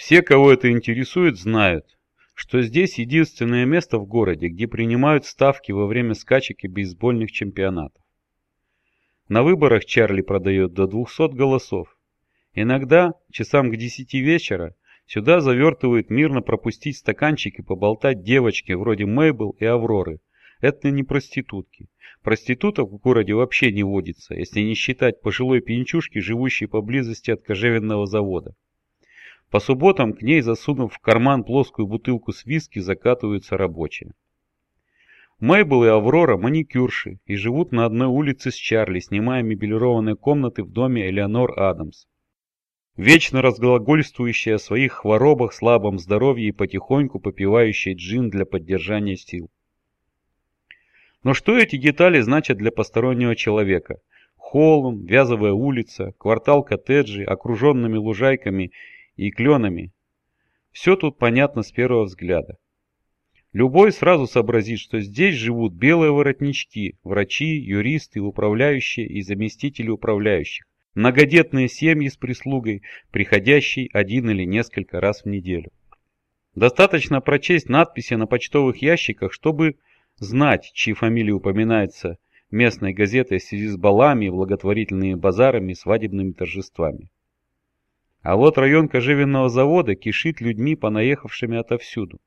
Все, кого это интересует, знают, что здесь единственное место в городе, где принимают ставки во время скачек и бейсбольных чемпионатов. На выборах Чарли продает до 200 голосов. Иногда, часам к 10 вечера, сюда завертывают мирно пропустить стаканчик и поболтать девочки вроде Мейбл и Авроры. Это не проститутки. Проституток в городе вообще не водится, если не считать пожилой пьянчушки, живущей поблизости от кожевенного завода. По субботам к ней, засунув в карман плоскую бутылку с виски, закатываются рабочие. Мейбл и Аврора – маникюрши и живут на одной улице с Чарли, снимая мебелированные комнаты в доме Элеонор Адамс. Вечно разглагольствующая о своих хворобах, слабом здоровье и потихоньку попивающая джин для поддержания сил. Но что эти детали значат для постороннего человека? Холм, Вязовая улица, квартал коттеджей, окруженными лужайками и кленами. Все тут понятно с первого взгляда. Любой сразу сообразит, что здесь живут белые воротнички, врачи, юристы, управляющие и заместители управляющих, многодетные семьи с прислугой, приходящей один или несколько раз в неделю. Достаточно прочесть надписи на почтовых ящиках, чтобы знать, чьи фамилии упоминаются местной газетой в связи с балами, благотворительными базарами, свадебными торжествами. А вот район кожевенного завода кишит людьми, понаехавшими отовсюду.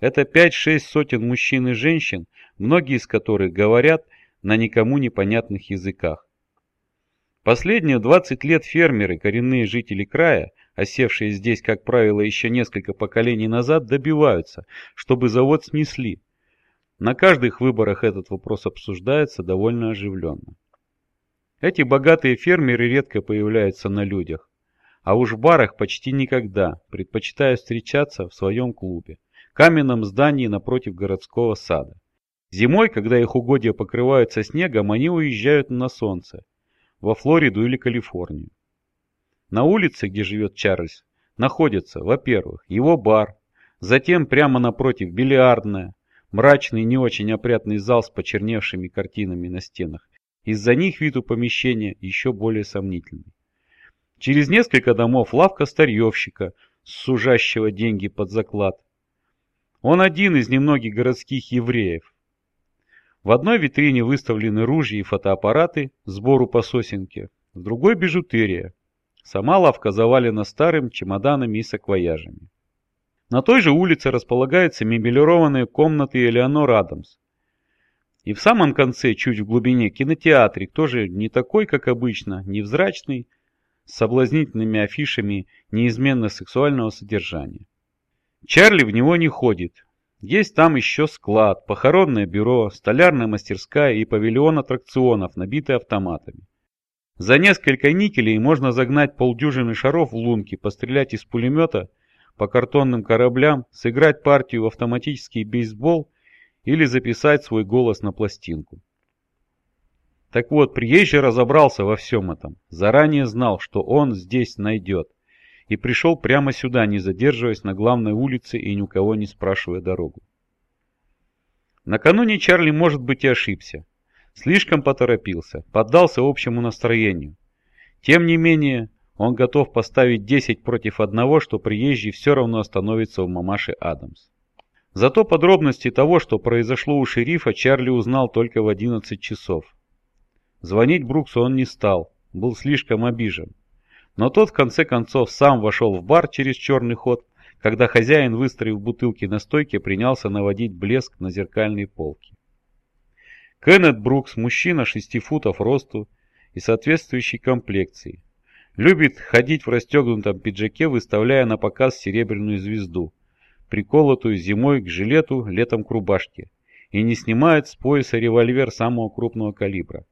Это пять-шесть сотен мужчин и женщин, многие из которых говорят на никому непонятных языках. Последние 20 лет фермеры, коренные жители края, осевшие здесь, как правило, еще несколько поколений назад, добиваются, чтобы завод снесли. На каждых выборах этот вопрос обсуждается довольно оживленно. Эти богатые фермеры редко появляются на людях а уж в барах почти никогда, предпочитая встречаться в своем клубе, каменном здании напротив городского сада. Зимой, когда их угодья покрываются снегом, они уезжают на солнце, во Флориду или Калифорнию. На улице, где живет Чарльз, находится, во-первых, его бар, затем прямо напротив бильярдная, мрачный не очень опрятный зал с почерневшими картинами на стенах. Из-за них вид у помещения еще более сомнительный. Через несколько домов лавка старьевщика, сужащего деньги под заклад. Он один из немногих городских евреев. В одной витрине выставлены ружья и фотоаппараты, сбору по сосенке, в другой бижутерия. Сама лавка завалена старым чемоданами и саквояжами. На той же улице располагаются мебелированные комнаты Элеонор Адамс. И в самом конце, чуть в глубине, кинотеатрик, тоже не такой, как обычно, невзрачный, с соблазнительными афишами неизменно сексуального содержания. Чарли в него не ходит. Есть там еще склад, похоронное бюро, столярная мастерская и павильон аттракционов, набитый автоматами. За несколько никелей можно загнать полдюжины шаров в лунки, пострелять из пулемета по картонным кораблям, сыграть партию в автоматический бейсбол или записать свой голос на пластинку. Так вот, приезжий разобрался во всем этом, заранее знал, что он здесь найдет, и пришел прямо сюда, не задерживаясь на главной улице и ни у кого не спрашивая дорогу. Накануне Чарли, может быть, и ошибся. Слишком поторопился, поддался общему настроению. Тем не менее, он готов поставить 10 против одного, что приезжий все равно остановится у мамаши Адамс. Зато подробности того, что произошло у шерифа, Чарли узнал только в 11 часов. Звонить Бруксу он не стал, был слишком обижен. Но тот в конце концов сам вошел в бар через черный ход, когда хозяин, выстроив бутылки на стойке, принялся наводить блеск на зеркальные полки. Кеннет Брукс, мужчина 6 футов росту и соответствующей комплекции. Любит ходить в расстегнутом пиджаке, выставляя на показ серебряную звезду, приколотую зимой к жилету, летом к рубашке, и не снимает с пояса револьвер самого крупного калибра.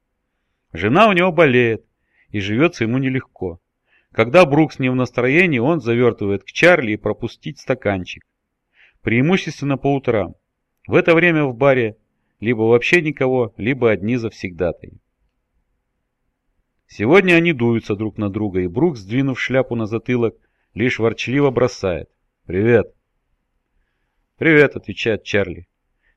Жена у него болеет, и живется ему нелегко. Когда Брукс не в настроении, он завертывает к Чарли и пропустить стаканчик. Преимущественно по утрам. В это время в баре либо вообще никого, либо одни завсегдатые. Сегодня они дуются друг на друга, и Брукс, сдвинув шляпу на затылок, лишь ворчливо бросает. «Привет!» «Привет», — отвечает Чарли,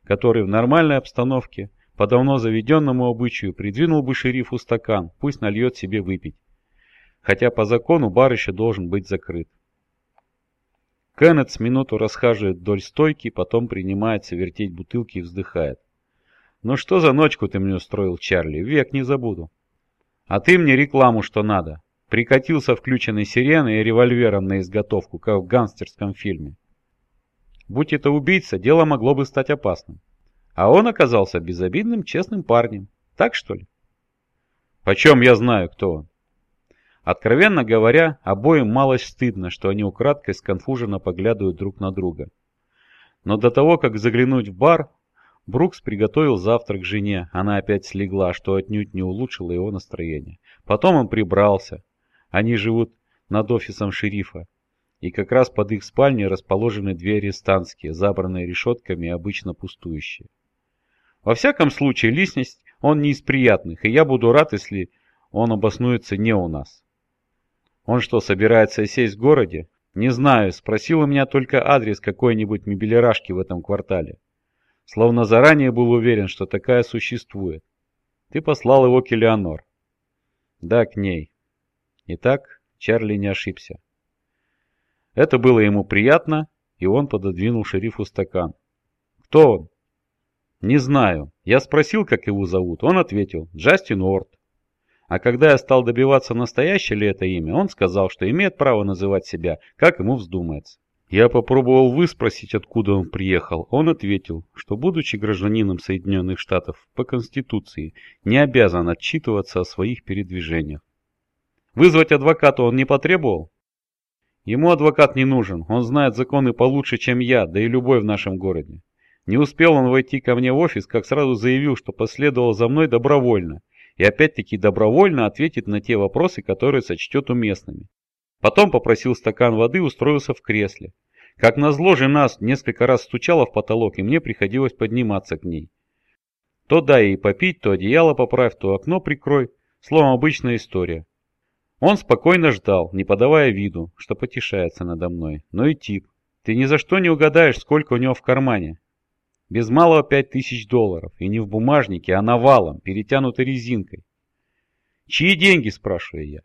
который в нормальной обстановке по давно заведенному обычаю придвинул бы шерифу стакан, пусть нальет себе выпить. Хотя по закону бар еще должен быть закрыт. Кеннет с минуту расхаживает вдоль стойки, потом принимается вертеть бутылки и вздыхает. «Ну что за ночку ты мне устроил, Чарли? Век не забуду». «А ты мне рекламу что надо». Прикатился включенной сиреной и револьвером на изготовку, как в гангстерском фильме. Будь это убийца, дело могло бы стать опасным. А он оказался безобидным, честным парнем. Так что ли? Почем я знаю, кто он? Откровенно говоря, обоим малость стыдно, что они украдкой сконфуженно поглядывают друг на друга. Но до того, как заглянуть в бар, Брукс приготовил завтрак жене, она опять слегла, что отнюдь не улучшило его настроение. Потом он прибрался. Они живут над офисом шерифа. И как раз под их спальней расположены две арестантские, забранные решетками и обычно пустующие. Во всяком случае, личность он не из приятных, и я буду рад, если он обоснуется не у нас. Он что, собирается сесть в городе? Не знаю, спросил у меня только адрес какой-нибудь мебелирашки в этом квартале. Словно заранее был уверен, что такая существует. Ты послал его к Элеонор. Да, к ней. Итак, Чарли не ошибся. Это было ему приятно, и он пододвинул шерифу стакан. Кто он? Не знаю. Я спросил, как его зовут. Он ответил, Джастин Уорд. А когда я стал добиваться, настоящее ли это имя, он сказал, что имеет право называть себя, как ему вздумается. Я попробовал выспросить, откуда он приехал. Он ответил, что, будучи гражданином Соединенных Штатов по Конституции, не обязан отчитываться о своих передвижениях. Вызвать адвоката он не потребовал? Ему адвокат не нужен, он знает законы получше, чем я, да и любой в нашем городе. Не успел он войти ко мне в офис, как сразу заявил, что последовал за мной добровольно, и опять-таки добровольно ответит на те вопросы, которые сочтет уместными. Потом попросил стакан воды и устроился в кресле. Как назло, жена несколько раз стучала в потолок, и мне приходилось подниматься к ней. То дай ей попить, то одеяло поправь, то окно прикрой. Словом, обычная история. Он спокойно ждал, не подавая виду, что потешается надо мной. Но и тип. Ты ни за что не угадаешь, сколько у него в кармане. Без малого пять тысяч долларов. И не в бумажнике, а навалом, перетянутой резинкой. Чьи деньги, спрашиваю я.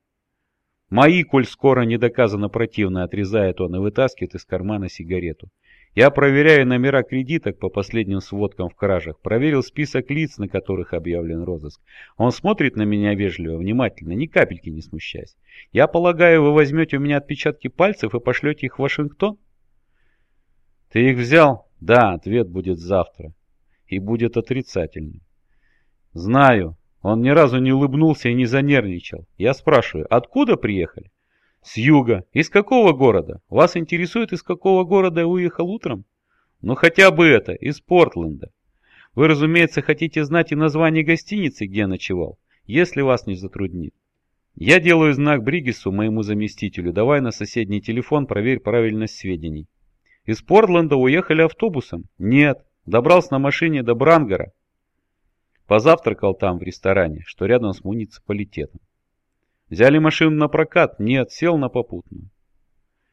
Мои, коль скоро не доказано противно, отрезает он и вытаскивает из кармана сигарету. Я проверяю номера кредиток по последним сводкам в кражах, проверил список лиц, на которых объявлен розыск. Он смотрит на меня вежливо, внимательно, ни капельки не смущаясь. Я полагаю, вы возьмете у меня отпечатки пальцев и пошлете их в Вашингтон? Ты их взял? Да, ответ будет завтра. И будет отрицательный. Знаю. Он ни разу не улыбнулся и не занервничал. Я спрашиваю, откуда приехали? С юга. Из какого города? Вас интересует, из какого города я уехал утром? Ну хотя бы это, из Портленда. Вы, разумеется, хотите знать и название гостиницы, где я ночевал, если вас не затруднит. Я делаю знак Бригису, моему заместителю, давай на соседний телефон, проверь правильность сведений. Из Портленда уехали автобусом? Нет. Добрался на машине до Брангера. Позавтракал там, в ресторане, что рядом с муниципалитетом. Взяли машину на прокат? Нет, сел на попутную.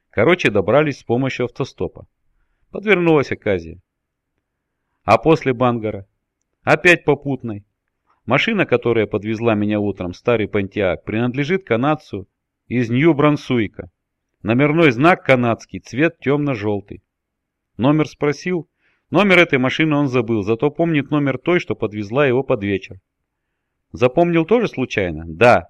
Короче, добрались с помощью автостопа. Подвернулась оказия. А после Бангара? Опять попутной. Машина, которая подвезла меня утром, старый Пантиак, принадлежит канадцу из Нью-Брансуика. Номерной знак канадский, цвет темно-желтый. Номер спросил. Номер этой машины он забыл, зато помнит номер той, что подвезла его под вечер. Запомнил тоже случайно? Да.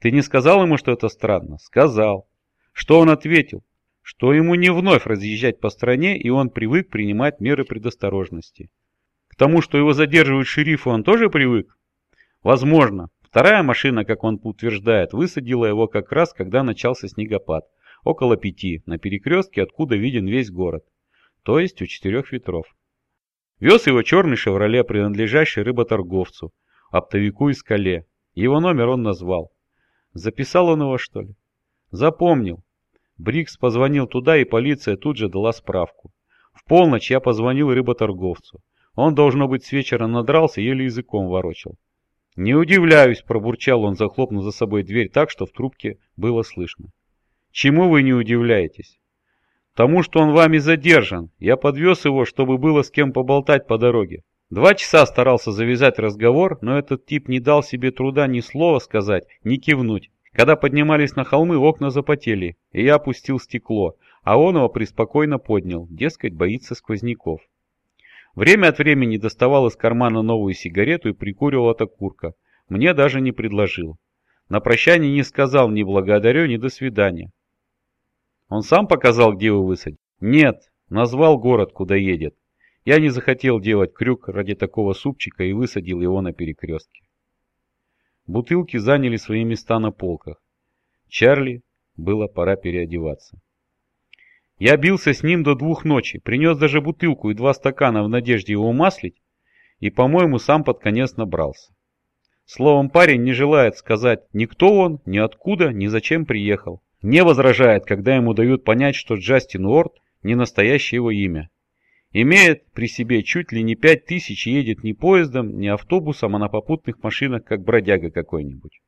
Ты не сказал ему, что это странно? Сказал. Что он ответил? Что ему не вновь разъезжать по стране, и он привык принимать меры предосторожности. К тому, что его задерживают шерифы, он тоже привык? Возможно. Вторая машина, как он утверждает, высадила его как раз, когда начался снегопад. Около пяти, на перекрестке, откуда виден весь город. То есть у четырех ветров. Вез его черный «Шевроле», принадлежащий рыботорговцу, оптовику и скале. Его номер он назвал. Записал он его, что ли? Запомнил. Брикс позвонил туда, и полиция тут же дала справку. В полночь я позвонил рыботорговцу. Он, должно быть, с вечера надрался, еле языком ворочал. «Не удивляюсь», — пробурчал он, захлопнув за собой дверь так, что в трубке было слышно. «Чему вы не удивляетесь?» «Тому, что он вами задержан. Я подвез его, чтобы было с кем поболтать по дороге. Два часа старался завязать разговор, но этот тип не дал себе труда ни слова сказать, ни кивнуть. Когда поднимались на холмы, окна запотели, и я опустил стекло, а он его преспокойно поднял, дескать, боится сквозняков. Время от времени доставал из кармана новую сигарету и прикуривал от окурка. Мне даже не предложил. На прощание не сказал ни благодарю, ни до свидания. Он сам показал, где вы высадить? Нет, назвал город, куда едет. Я не захотел делать крюк ради такого супчика и высадил его на перекрестке. Бутылки заняли свои места на полках. Чарли было пора переодеваться. Я бился с ним до двух ночи, принес даже бутылку и два стакана в надежде его умаслить, и, по-моему, сам под конец набрался. Словом, парень не желает сказать ни кто он, ни откуда, ни зачем приехал. Не возражает, когда ему дают понять, что Джастин Уорд не настоящее его имя. Имеет при себе чуть ли не пять тысяч и едет не поездом, не автобусом, а на попутных машинах, как бродяга какой-нибудь.